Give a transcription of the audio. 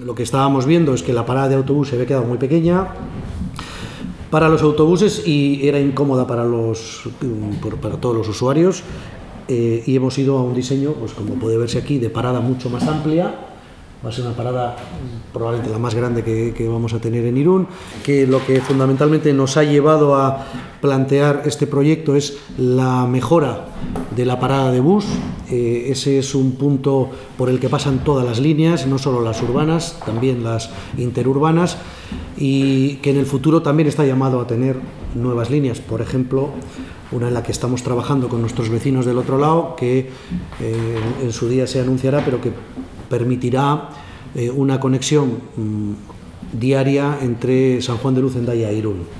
lo que estábamos viendo es que la parada de autobús se había quedado muy pequeña para los autobuses y era incómoda para, los, para todos los usuarios. Eh, y hemos ido a un diseño, pues como puede verse aquí, de parada mucho más amplia. Va a ser una parada probablemente la más grande que, que, vamos a tener en Irún, que lo que fundamentalmente nos ha llevado a plantear este proyecto es la mejora de la parada de bus. Eh, ese es un punto por el que pasan todas las líneas, no solo las urbanas, también las interurbanas, y que en el futuro también está llamado a tener nuevas líneas. Por ejemplo, una en la que estamos trabajando con nuestros vecinos del otro lado, que eh, en su día se anunciará, pero que permitirá eh, una conexión mmm, diaria entre San Juan de Luz, Endaya e Irún.